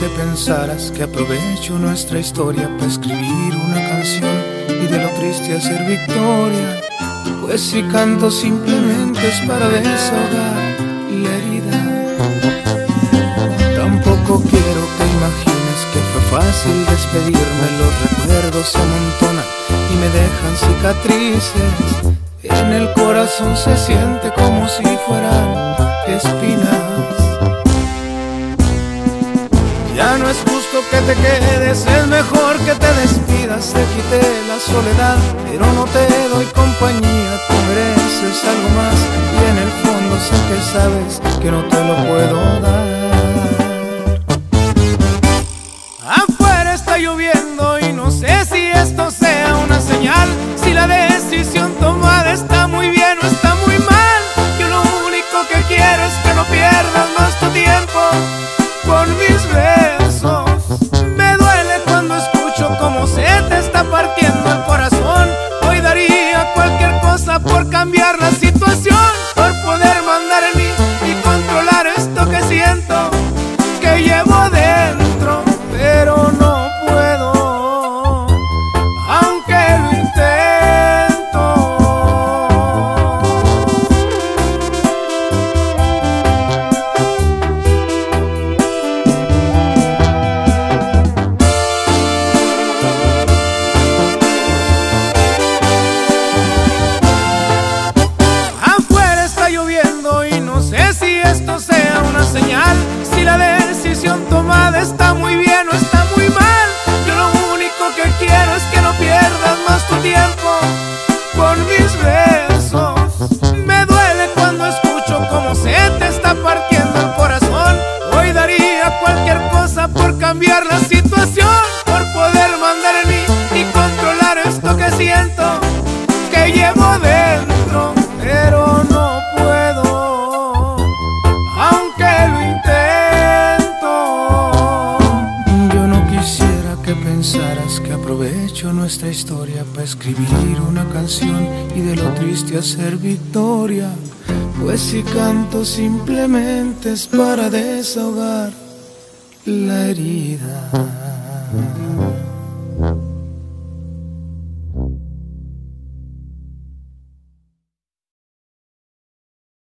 que pensaras que aprovecho nuestra historia para escribir una canción y de lo triste hacer victoria. Pues si canto simplemente es para desahogar la herida. Tampoco quiero que imagines que fue fácil despedirme, los recuerdos se amontonan y me dejan cicatrices. En el corazón se siente como si fueran te quedes, es mejor que te despidas. Te quité la soledad, pero no te doy compañía. Tú mereces algo más y en el fondo sé que sabes que no te lo puedo dar. Decisión tomada está muy bien o está muy mal. Yo lo único que quiero es que no pierdas más tu tiempo con mis besos. Me duele cuando escucho cómo se te está partiendo el corazón. Hoy daría cualquier cosa por cambiar la situación, que aprovecho nuestra historia para escribir una canción y de lo triste hacer victoria. Pues si canto simplemente es para desahogar la herida.